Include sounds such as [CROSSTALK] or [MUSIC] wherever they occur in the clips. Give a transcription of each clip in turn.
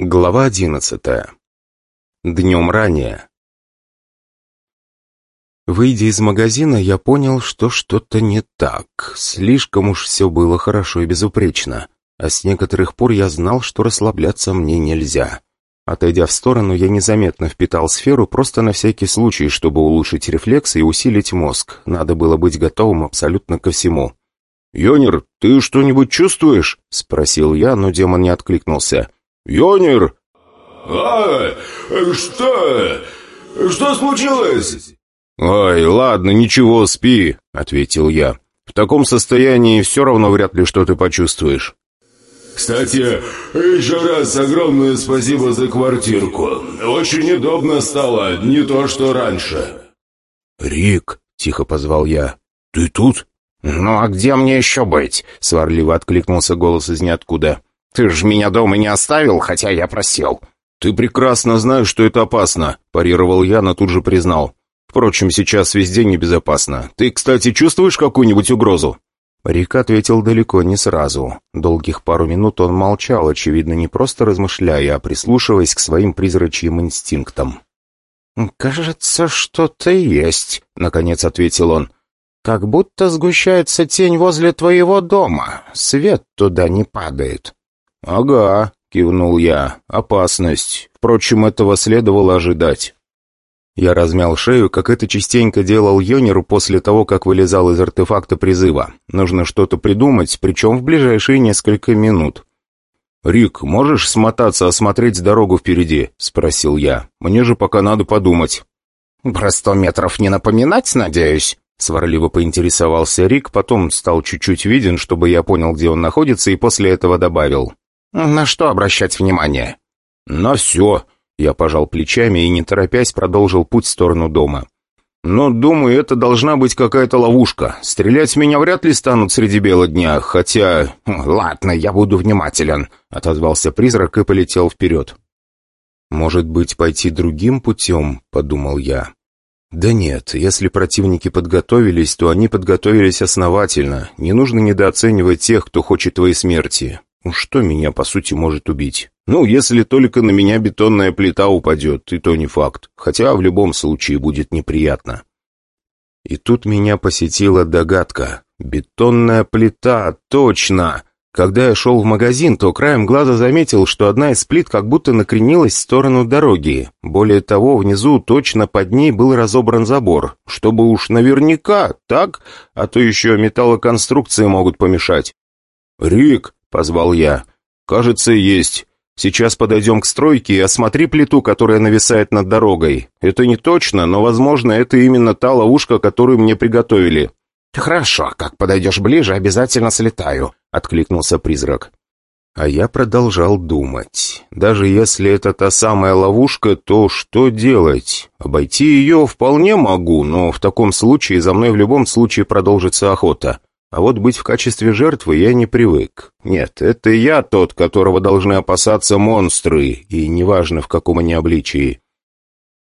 Глава одиннадцатая. Днем ранее. Выйдя из магазина, я понял, что что-то не так. Слишком уж все было хорошо и безупречно. А с некоторых пор я знал, что расслабляться мне нельзя. Отойдя в сторону, я незаметно впитал сферу просто на всякий случай, чтобы улучшить рефлексы и усилить мозг. Надо было быть готовым абсолютно ко всему. «Йонер, ты что-нибудь чувствуешь?» — спросил я, но демон не откликнулся. «Йонер!» «А, что? Что случилось?» «Ой, ладно, ничего, спи», — ответил я. «В таком состоянии все равно вряд ли что ты почувствуешь». «Кстати, еще раз огромное спасибо за квартирку. Очень удобно стало, не то что раньше». «Рик», — тихо позвал я, — «ты тут?» «Ну а где мне еще быть?» — сварливо откликнулся голос из ниоткуда. Ты ж меня дома не оставил, хотя я просил». «Ты прекрасно знаешь, что это опасно», — парировал я, но тут же признал. «Впрочем, сейчас везде небезопасно. Ты, кстати, чувствуешь какую-нибудь угрозу?» Рик ответил далеко не сразу. Долгих пару минут он молчал, очевидно, не просто размышляя, а прислушиваясь к своим призрачьим инстинктам. «Кажется, что-то есть», — наконец ответил он. «Как будто сгущается тень возле твоего дома. Свет туда не падает». «Ага», — кивнул я, — «опасность. Впрочем, этого следовало ожидать». Я размял шею, как это частенько делал Йонеру после того, как вылезал из артефакта призыва. Нужно что-то придумать, причем в ближайшие несколько минут. «Рик, можешь смотаться, осмотреть дорогу впереди?» — спросил я. «Мне же пока надо подумать». «Про сто метров не напоминать, надеюсь?» Сварливо поинтересовался Рик, потом стал чуть-чуть виден, чтобы я понял, где он находится, и после этого добавил. «На что обращать внимание?» «На все», — я пожал плечами и, не торопясь, продолжил путь в сторону дома. «Но, думаю, это должна быть какая-то ловушка. Стрелять в меня вряд ли станут среди бела дня, хотя...» «Ладно, я буду внимателен», — отозвался призрак и полетел вперед. «Может быть, пойти другим путем?» — подумал я. «Да нет, если противники подготовились, то они подготовились основательно. Не нужно недооценивать тех, кто хочет твоей смерти. Ну, что меня, по сути, может убить? Ну, если только на меня бетонная плита упадет, и то не факт. Хотя в любом случае будет неприятно. И тут меня посетила догадка. Бетонная плита, точно! Когда я шел в магазин, то краем глаза заметил, что одна из плит как будто накренилась в сторону дороги. Более того, внизу точно под ней был разобран забор. Чтобы уж наверняка, так? А то еще металлоконструкции могут помешать. «Рик!» — позвал я. «Кажется, есть. Сейчас подойдем к стройке и осмотри плиту, которая нависает над дорогой. Это не точно, но, возможно, это именно та ловушка, которую мне приготовили». «Хорошо, как подойдешь ближе, обязательно слетаю», — откликнулся призрак. А я продолжал думать. Даже если это та самая ловушка, то что делать? Обойти ее вполне могу, но в таком случае за мной в любом случае продолжится охота. А вот быть в качестве жертвы я не привык. Нет, это я тот, которого должны опасаться монстры, и неважно в каком они обличии.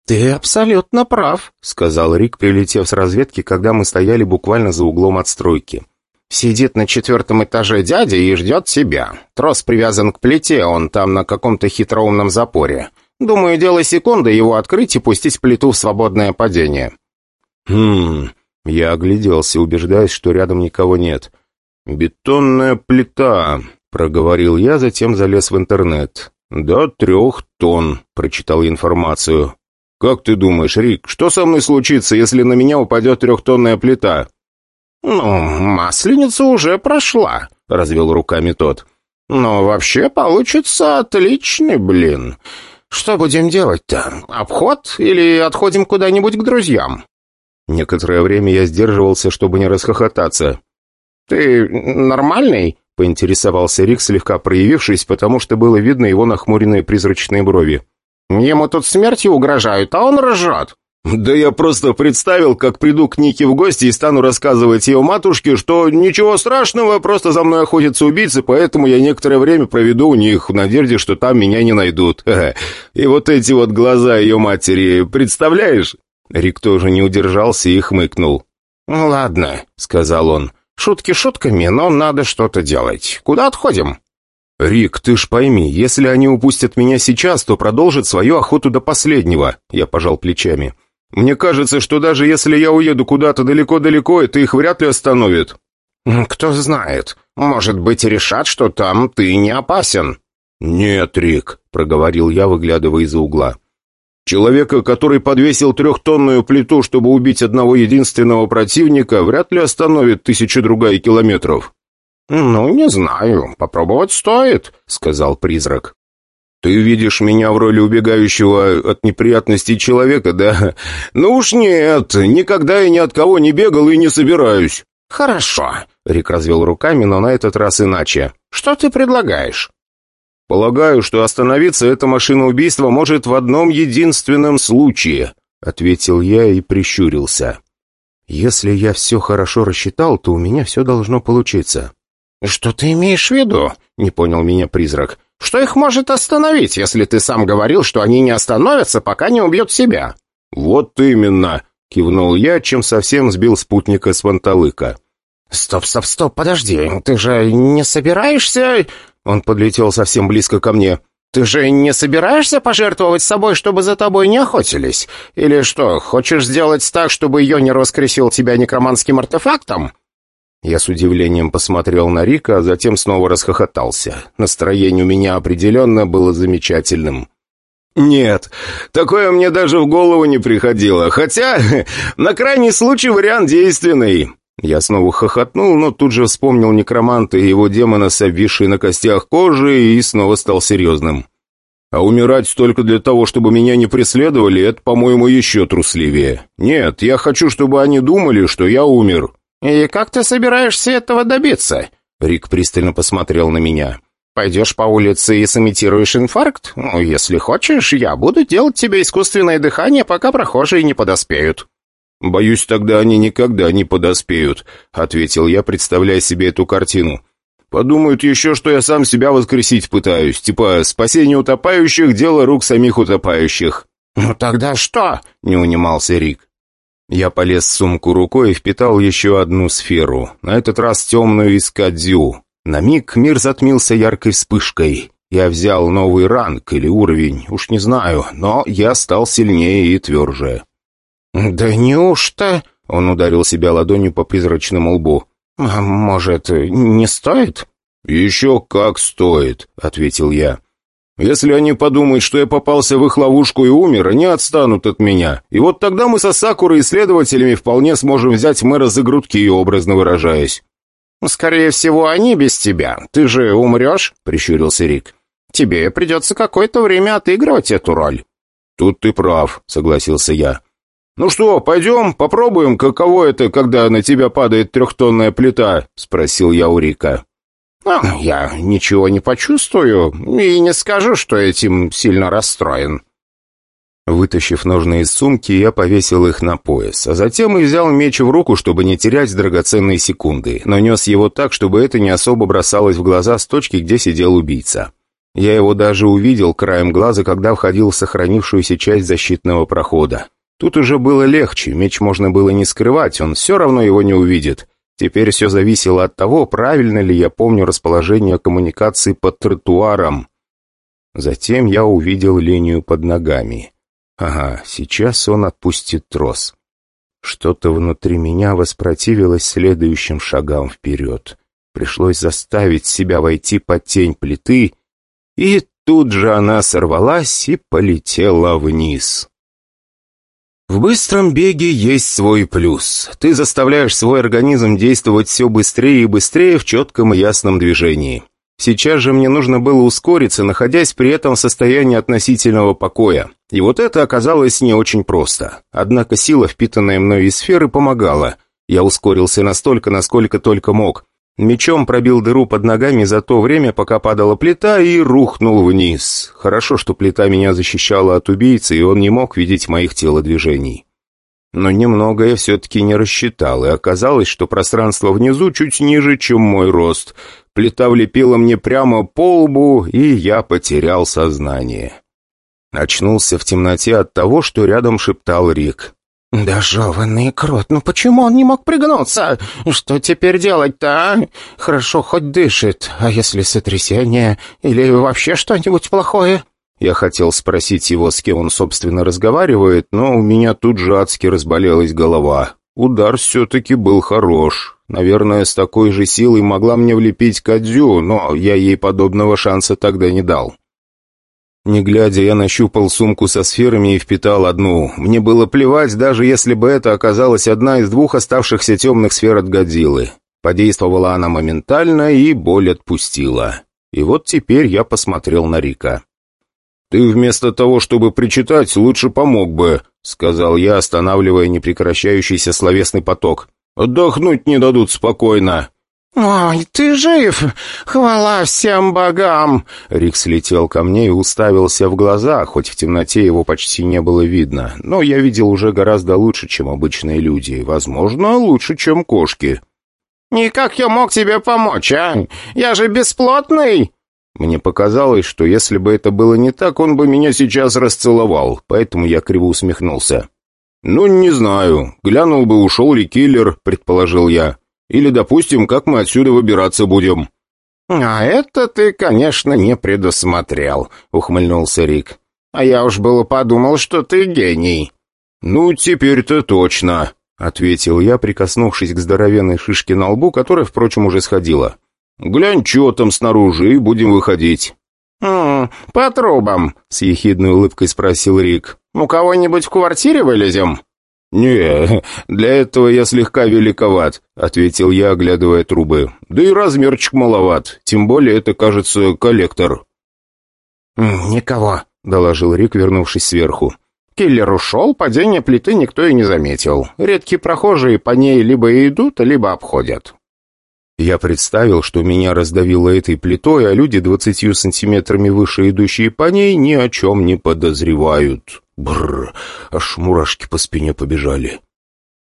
«Ты абсолютно прав», — сказал Рик, прилетев с разведки, когда мы стояли буквально за углом от стройки. «Сидит на четвертом этаже дядя и ждет тебя. Трос привязан к плите, он там на каком-то хитроумном запоре. Думаю, дело секунды его открыть и пустить плиту в свободное падение». «Хм...» Я огляделся, убеждаясь, что рядом никого нет. «Бетонная плита», — проговорил я, затем залез в интернет. «До трех тонн», — прочитал информацию. «Как ты думаешь, Рик, что со мной случится, если на меня упадет трехтонная плита?» «Ну, масленица уже прошла», — развел руками тот. «Но вообще получится отличный блин. Что будем делать-то? Обход или отходим куда-нибудь к друзьям?» Некоторое время я сдерживался, чтобы не расхохотаться. «Ты нормальный?» — поинтересовался Рик, слегка проявившись, потому что было видно его нахмуренные призрачные брови. «Ему тут смертью угрожают, а он ржет». «Да я просто представил, как приду к Нике в гости и стану рассказывать ее матушке, что ничего страшного, просто за мной охотятся убийцы, поэтому я некоторое время проведу у них в надежде, что там меня не найдут. [LAUGHS] И вот эти вот глаза ее матери, представляешь?» Рик тоже не удержался и хмыкнул. «Ну «Ладно», — сказал он. «Шутки шутками, но надо что-то делать. Куда отходим?» «Рик, ты ж пойми, если они упустят меня сейчас, то продолжат свою охоту до последнего», — я пожал плечами. «Мне кажется, что даже если я уеду куда-то далеко-далеко, это их вряд ли остановит». «Кто знает. Может быть, решат, что там ты не опасен». «Нет, Рик», — проговорил я, выглядывая из-за угла. «Человека, который подвесил трехтонную плиту, чтобы убить одного единственного противника, вряд ли остановит тысячу другая километров». «Ну, не знаю. Попробовать стоит», — сказал призрак. «Ты видишь меня в роли убегающего от неприятностей человека, да? Ну уж нет, никогда я ни от кого не бегал и не собираюсь». «Хорошо», — Рик развел руками, но на этот раз иначе. «Что ты предлагаешь?» «Полагаю, что остановиться эта машина убийства может в одном единственном случае», — ответил я и прищурился. «Если я все хорошо рассчитал, то у меня все должно получиться». «Что ты имеешь в виду?» — не понял меня призрак. «Что их может остановить, если ты сам говорил, что они не остановятся, пока не убьют себя?» «Вот именно!» — кивнул я, чем совсем сбил спутника с ванталыка. «Стоп, стоп, стоп, подожди, ты же не собираешься...» Он подлетел совсем близко ко мне. «Ты же не собираешься пожертвовать собой, чтобы за тобой не охотились? Или что, хочешь сделать так, чтобы ее не раскресил тебя некроманским артефактом?» Я с удивлением посмотрел на Рика, а затем снова расхохотался. Настроение у меня определенно было замечательным. «Нет, такое мне даже в голову не приходило, хотя [LAUGHS] на крайний случай вариант действенный». Я снова хохотнул, но тут же вспомнил некроманта и его демона с обвисшей на костях кожи и снова стал серьезным. А умирать только для того, чтобы меня не преследовали, это, по-моему, еще трусливее. Нет, я хочу, чтобы они думали, что я умер». «И как ты собираешься этого добиться?» Рик пристально посмотрел на меня. «Пойдешь по улице и сымитируешь инфаркт? Ну, если хочешь, я буду делать тебе искусственное дыхание, пока прохожие не подоспеют». «Боюсь, тогда они никогда не подоспеют», — ответил я, представляя себе эту картину. «Подумают еще, что я сам себя воскресить пытаюсь. Типа, спасение утопающих — дело рук самих утопающих». «Ну тогда что?» — не унимался Рик. Я полез в сумку рукой и впитал еще одну сферу, на этот раз темную из кадзю. На миг мир затмился яркой вспышкой. Я взял новый ранг или уровень, уж не знаю, но я стал сильнее и тверже. «Да неужто?» — он ударил себя ладонью по призрачному лбу. «А может, не стоит?» «Еще как стоит», — ответил я. Если они подумают, что я попался в их ловушку и умер, они отстанут от меня. И вот тогда мы со Сакурой и следователями вполне сможем взять мэра за грудки, образно выражаясь». «Скорее всего, они без тебя. Ты же умрешь?» — прищурился Рик. «Тебе придется какое-то время отыгрывать эту роль». «Тут ты прав», — согласился я. «Ну что, пойдем, попробуем, каково это, когда на тебя падает трехтонная плита?» — спросил я у Рика. А, «Я ничего не почувствую и не скажу, что этим сильно расстроен». Вытащив ножны из сумки, я повесил их на пояс, а затем и взял меч в руку, чтобы не терять драгоценные секунды, но нес его так, чтобы это не особо бросалось в глаза с точки, где сидел убийца. Я его даже увидел краем глаза, когда входил в сохранившуюся часть защитного прохода. Тут уже было легче, меч можно было не скрывать, он все равно его не увидит. Теперь все зависело от того, правильно ли я помню расположение коммуникации под тротуаром. Затем я увидел линию под ногами. Ага, сейчас он отпустит трос. Что-то внутри меня воспротивилось следующим шагам вперед. Пришлось заставить себя войти под тень плиты, и тут же она сорвалась и полетела вниз. В быстром беге есть свой плюс. Ты заставляешь свой организм действовать все быстрее и быстрее в четком и ясном движении. Сейчас же мне нужно было ускориться, находясь при этом в состоянии относительного покоя. И вот это оказалось не очень просто. Однако сила, впитанная мной из сферы, помогала. Я ускорился настолько, насколько только мог. Мечом пробил дыру под ногами за то время, пока падала плита, и рухнул вниз. Хорошо, что плита меня защищала от убийцы, и он не мог видеть моих телодвижений. Но немного я все-таки не рассчитал, и оказалось, что пространство внизу чуть ниже, чем мой рост. Плита влепила мне прямо по лбу, и я потерял сознание. Очнулся в темноте от того, что рядом шептал Рик. «Да жеванный крот, ну почему он не мог пригнуться? Что теперь делать-то, а? Хорошо хоть дышит, а если сотрясение или вообще что-нибудь плохое?» Я хотел спросить его, с кем он, собственно, разговаривает, но у меня тут же адски разболелась голова. Удар все-таки был хорош. Наверное, с такой же силой могла мне влепить Кадзю, но я ей подобного шанса тогда не дал. Не глядя, я нащупал сумку со сферами и впитал одну. Мне было плевать, даже если бы это оказалась одна из двух оставшихся темных сфер от Годзиллы. Подействовала она моментально, и боль отпустила. И вот теперь я посмотрел на Рика. «Ты вместо того, чтобы причитать, лучше помог бы», — сказал я, останавливая непрекращающийся словесный поток. «Отдохнуть не дадут спокойно». «Ой, ты жив! Хвала всем богам!» Рик слетел ко мне и уставился в глаза, хоть в темноте его почти не было видно. Но я видел уже гораздо лучше, чем обычные люди. Возможно, лучше, чем кошки. «И как я мог тебе помочь, а? Я же бесплотный!» Мне показалось, что если бы это было не так, он бы меня сейчас расцеловал, поэтому я криво усмехнулся. «Ну, не знаю. Глянул бы, ушел ли киллер», — предположил я. Или, допустим, как мы отсюда выбираться будем?» «А это ты, конечно, не предусмотрел», — ухмыльнулся Рик. «А я уж было подумал, что ты гений». «Ну, теперь-то точно», — ответил я, прикоснувшись к здоровенной шишке на лбу, которая, впрочем, уже сходила. «Глянь, что там снаружи, и будем выходить». «Хм, по трубам», — с ехидной улыбкой спросил Рик. «У кого-нибудь в квартире вылезем?» «Не, для этого я слегка великоват», — ответил я, оглядывая трубы. «Да и размерчик маловат, тем более это, кажется, коллектор». «Никого», — доложил Рик, вернувшись сверху. «Киллер ушел, падение плиты никто и не заметил. Редкие прохожие по ней либо идут, либо обходят». Я представил, что меня раздавило этой плитой, а люди двадцатью сантиметрами выше идущие по ней ни о чем не подозревают. Бррр, аж мурашки по спине побежали.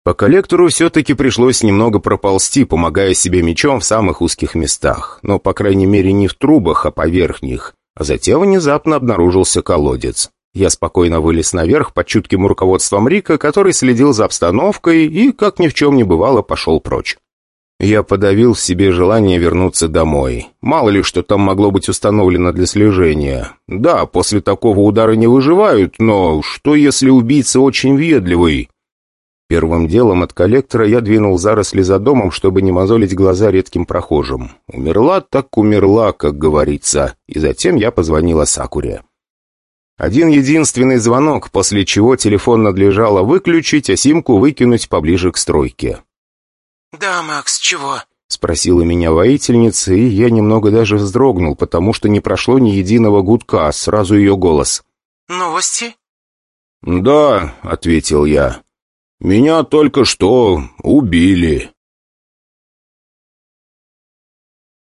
По коллектору все-таки пришлось немного проползти, помогая себе мечом в самых узких местах, но, по крайней мере, не в трубах, а поверх них. А затем внезапно обнаружился колодец. Я спокойно вылез наверх под чутким руководством Рика, который следил за обстановкой и, как ни в чем не бывало, пошел прочь. Я подавил в себе желание вернуться домой. Мало ли, что там могло быть установлено для слежения. Да, после такого удара не выживают, но что если убийца очень ведливый? Первым делом от коллектора я двинул заросли за домом, чтобы не мозолить глаза редким прохожим. Умерла так умерла, как говорится. И затем я позвонил Асакуре. Один единственный звонок, после чего телефон надлежало выключить, а симку выкинуть поближе к стройке. «Да, Макс, чего?» — спросила меня воительница, и я немного даже вздрогнул, потому что не прошло ни единого гудка, сразу ее голос. «Новости?» «Да», — ответил я. «Меня только что убили».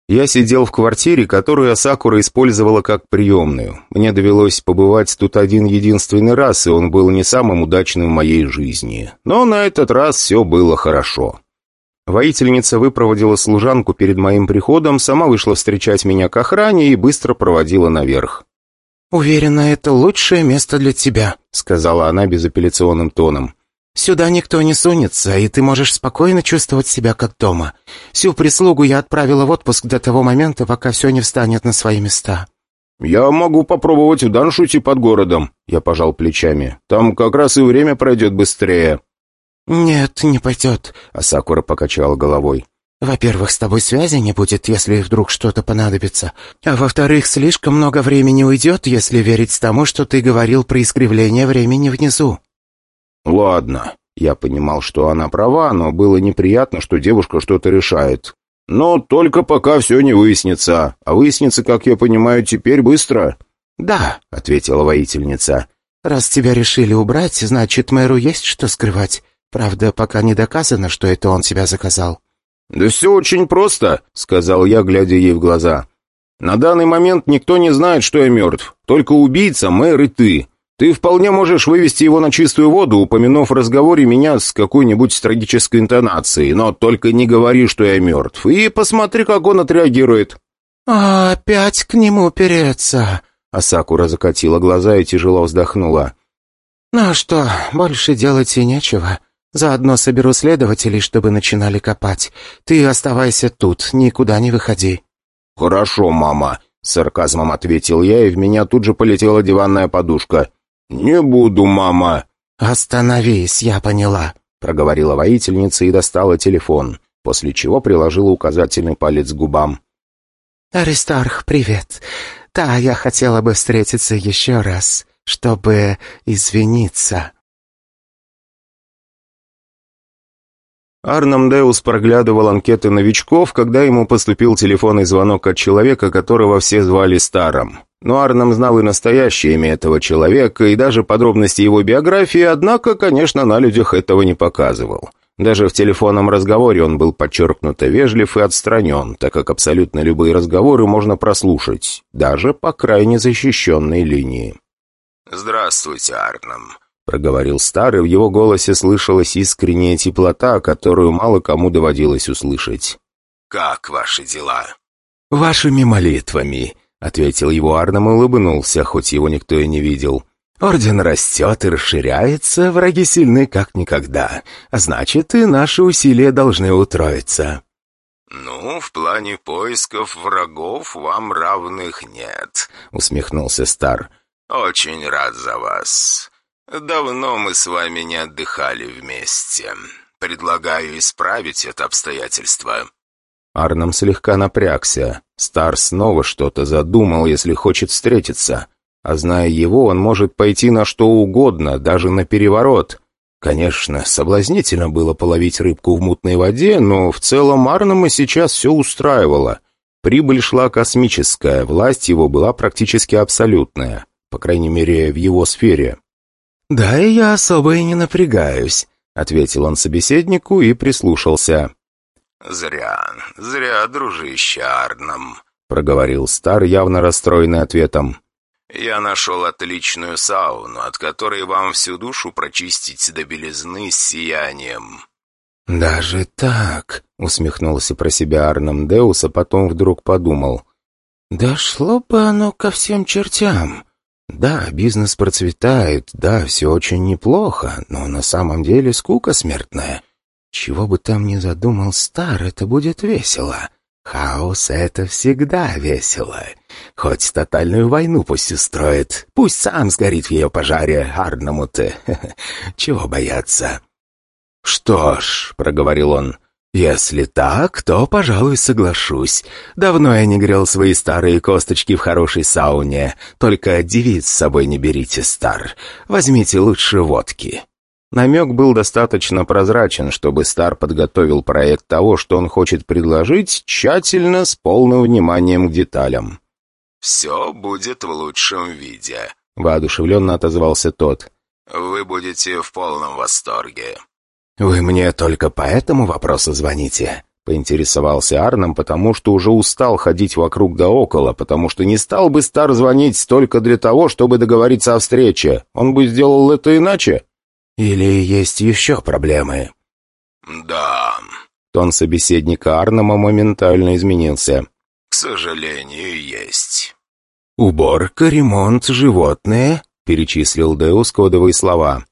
Я сидел в квартире, которую Асакура использовала как приемную. Мне довелось побывать тут один единственный раз, и он был не самым удачным в моей жизни. Но на этот раз все было хорошо. Воительница выпроводила служанку перед моим приходом, сама вышла встречать меня к охране и быстро проводила наверх. «Уверена, это лучшее место для тебя», — сказала она безапелляционным тоном. «Сюда никто не сунется, и ты можешь спокойно чувствовать себя как дома. Всю прислугу я отправила в отпуск до того момента, пока все не встанет на свои места». «Я могу попробовать в Даншуте под городом», — я пожал плечами. «Там как раз и время пройдет быстрее». «Нет, не пойдет», — Асакура покачала головой. «Во-первых, с тобой связи не будет, если вдруг что-то понадобится. А во-вторых, слишком много времени уйдет, если верить тому, что ты говорил про искривление времени внизу». «Ладно». Я понимал, что она права, но было неприятно, что девушка что-то решает. «Но только пока все не выяснится. А выяснится, как я понимаю, теперь быстро». «Да», — ответила воительница. «Раз тебя решили убрать, значит, мэру есть что скрывать. Правда, пока не доказано, что это он себя заказал». «Да все очень просто», — сказал я, глядя ей в глаза. «На данный момент никто не знает, что я мертв. Только убийца, мэр и ты. Ты вполне можешь вывести его на чистую воду, упомянув в разговоре меня с какой-нибудь трагической интонацией, но только не говори, что я мертв, и посмотри, как он отреагирует». «А, опять к нему переться?» Асакура закатила глаза и тяжело вздохнула. «Ну что, больше делать и нечего. Заодно соберу следователей, чтобы начинали копать. Ты оставайся тут, никуда не выходи». «Хорошо, мама», — сарказмом ответил я, и в меня тут же полетела диванная подушка. «Не буду, мама». «Остановись, я поняла», — проговорила воительница и достала телефон, после чего приложила указательный палец к губам. «Аристарх, привет. Да, я хотела бы встретиться еще раз, чтобы извиниться». Арнам Деус проглядывал анкеты новичков, когда ему поступил телефонный звонок от человека, которого все звали Старом. Но Арнам знал и настоящее имя этого человека, и даже подробности его биографии, однако, конечно, на людях этого не показывал. Даже в телефонном разговоре он был подчеркнуто вежлив и отстранен, так как абсолютно любые разговоры можно прослушать, даже по крайне защищенной линии. «Здравствуйте, Арнам», — проговорил старый, в его голосе слышалась искренняя теплота, которую мало кому доводилось услышать. «Как ваши дела?» «Вашими молитвами», — ответил его Арном и улыбнулся, хоть его никто и не видел. «Орден растет и расширяется, враги сильны как никогда, а значит, и наши усилия должны утроиться». «Ну, в плане поисков врагов вам равных нет», — усмехнулся Стар. «Очень рад за вас. «Давно мы с вами не отдыхали вместе. Предлагаю исправить это обстоятельство». Арном слегка напрягся. Стар снова что-то задумал, если хочет встретиться. А зная его, он может пойти на что угодно, даже на переворот. Конечно, соблазнительно было половить рыбку в мутной воде, но в целом Арнома сейчас все устраивало. Прибыль шла космическая, власть его была практически абсолютная, по крайней мере, в его сфере. «Да и я особо и не напрягаюсь», — ответил он собеседнику и прислушался. «Зря, зря, дружище Арном», — проговорил Стар, явно расстроенный ответом. «Я нашел отличную сауну, от которой вам всю душу прочистить до белизны с сиянием». «Даже так?» — усмехнулся про себя Арном Деус, а потом вдруг подумал. «Дошло бы оно ко всем чертям. Да, бизнес процветает, да, все очень неплохо, но на самом деле скука смертная. Чего бы там ни задумал Стар, это будет весело. Хаос — это всегда весело. Хоть тотальную войну пусть устроит, пусть сам сгорит в ее пожаре, Арному-то. [LAUGHS] Чего бояться? «Что ж», — проговорил он, «Если так, то, пожалуй, соглашусь. Давно я не грел свои старые косточки в хорошей сауне. Только девиц с собой не берите, Стар. Возьмите лучше водки». Намек был достаточно прозрачен, чтобы Стар подготовил проект того, что он хочет предложить, тщательно, с полным вниманием к деталям. «Все будет в лучшем виде», — воодушевленно отозвался тот. «Вы будете в полном восторге». «Вы мне только по этому вопросу звоните?» Поинтересовался Арном, потому что уже устал ходить вокруг да около, потому что не стал бы Стар звонить только для того, чтобы договориться о встрече. Он бы сделал это иначе. Или есть еще проблемы? «Да». Тон собеседника Арнома моментально изменился. «К сожалению, есть». «Уборка, ремонт, животные», — перечислил Деус кодовые слова.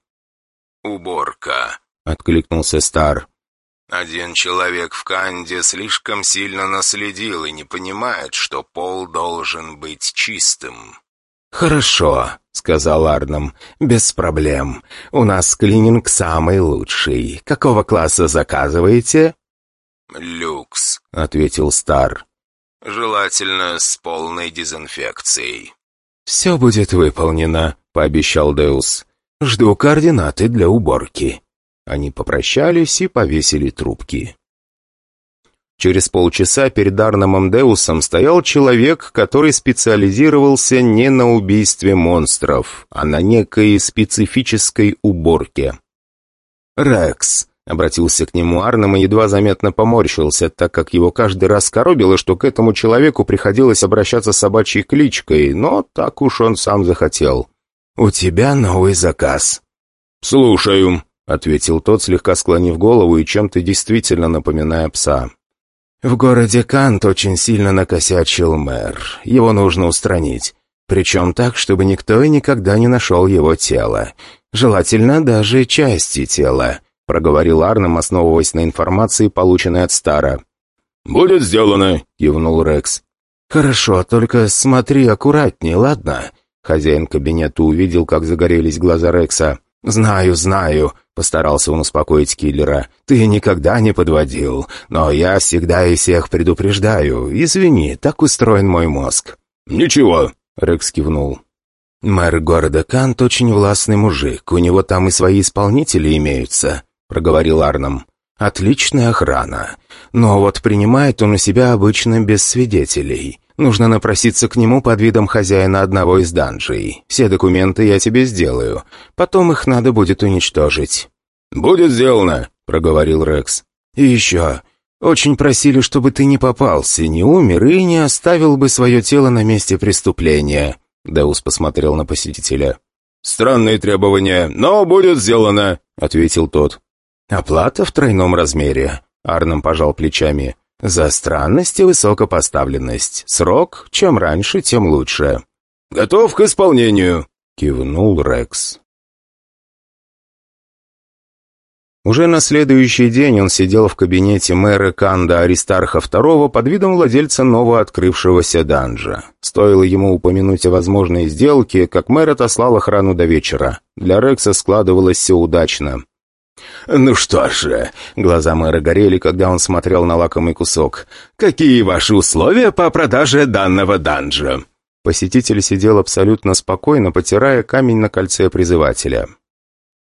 «Уборка», — откликнулся Стар. «Один человек в Канде слишком сильно наследил и не понимает, что пол должен быть чистым». «Хорошо», — сказал Арном, — «без проблем. У нас клининг самый лучший. Какого класса заказываете?» «Люкс», — ответил Стар. «Желательно с полной дезинфекцией». «Все будет выполнено», — пообещал Деус. «Жду координаты для уборки». Они попрощались и повесили трубки. Через полчаса перед Арномом Деусом стоял человек, который специализировался не на убийстве монстров, а на некой специфической уборке. «Рекс», — обратился к нему Арном и едва заметно поморщился, так как его каждый раз коробило, что к этому человеку приходилось обращаться с собачьей кличкой, но так уж он сам захотел. «У тебя новый заказ». «Слушаю», — ответил тот, слегка склонив голову и чем-то действительно напоминая пса. «В городе Кант очень сильно накосячил мэр. Его нужно устранить. Причем так, чтобы никто и никогда не нашел его тело. Желательно даже части тела», — проговорил Арнем, основываясь на информации, полученной от Стара. «Будет сделано», — кивнул Рекс. «Хорошо, только смотри аккуратнее, ладно?» Хозяин кабинета увидел, как загорелись глаза Рекса. «Знаю, знаю», — постарался он успокоить киллера. «Ты никогда не подводил, но я всегда и всех предупреждаю. Извини, так устроен мой мозг». «Ничего», — Рекс кивнул. «Мэр города Кант очень властный мужик, у него там и свои исполнители имеются», — проговорил Арном. «Отличная охрана. Но вот принимает он у себя обычно без свидетелей. Нужно напроситься к нему под видом хозяина одного из данжей. Все документы я тебе сделаю. Потом их надо будет уничтожить». «Будет сделано», — проговорил Рекс. «И еще. Очень просили, чтобы ты не попался, не умер и не оставил бы свое тело на месте преступления». Даус посмотрел на посетителя. «Странные требования, но будет сделано», — ответил тот. «Оплата в тройном размере», — Арном пожал плечами. «За странность и высокопоставленность. Срок, чем раньше, тем лучше». «Готов к исполнению», — кивнул Рекс. Уже на следующий день он сидел в кабинете мэра Канда Аристарха II под видом владельца новооткрывшегося данжа. Стоило ему упомянуть о возможной сделке, как мэр отослал охрану до вечера. Для Рекса складывалось все удачно. «Ну что же...» — глаза мэра горели, когда он смотрел на лакомый кусок. «Какие ваши условия по продаже данного данжа?» Посетитель сидел абсолютно спокойно, потирая камень на кольце призывателя.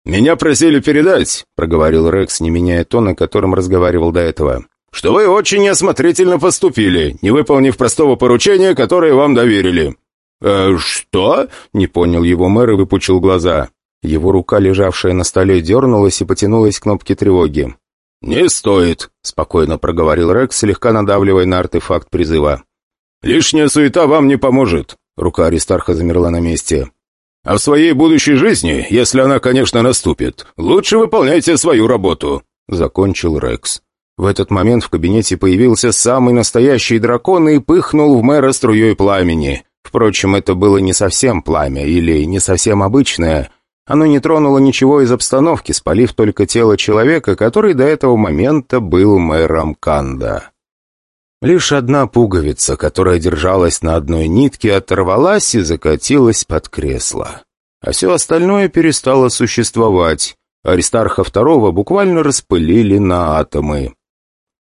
«Меня просили передать», — проговорил Рекс, не меняя тона, которым разговаривал до этого, «что вы очень осмотрительно поступили, не выполнив простого поручения, которое вам доверили». «Э, что?» — не понял его мэр и выпучил глаза. Его рука, лежавшая на столе, дернулась и потянулась к кнопке тревоги. «Не стоит», — спокойно проговорил Рекс, слегка надавливая на артефакт призыва. «Лишняя суета вам не поможет». Рука Аристарха замерла на месте. А в своей будущей жизни, если она, конечно, наступит, лучше выполняйте свою работу», — закончил Рекс. В этот момент в кабинете появился самый настоящий дракон и пыхнул в мэра струей пламени. Впрочем, это было не совсем пламя или не совсем обычное. Оно не тронуло ничего из обстановки, спалив только тело человека, который до этого момента был мэром Канда. Лишь одна пуговица, которая держалась на одной нитке, оторвалась и закатилась под кресло. А все остальное перестало существовать. Аристарха II буквально распылили на атомы.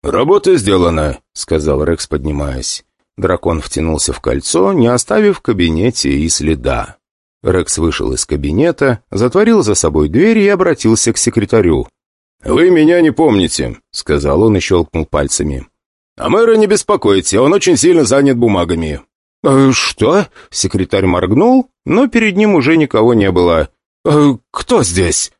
«Работа сделана», — сказал Рекс, поднимаясь. Дракон втянулся в кольцо, не оставив в кабинете и следа. Рекс вышел из кабинета, затворил за собой дверь и обратился к секретарю. «Вы меня не помните», — сказал он и щелкнул пальцами. «А мэра не беспокойте, он очень сильно занят бумагами». «Э, «Что?» — секретарь моргнул, но перед ним уже никого не было. «Э, «Кто здесь?»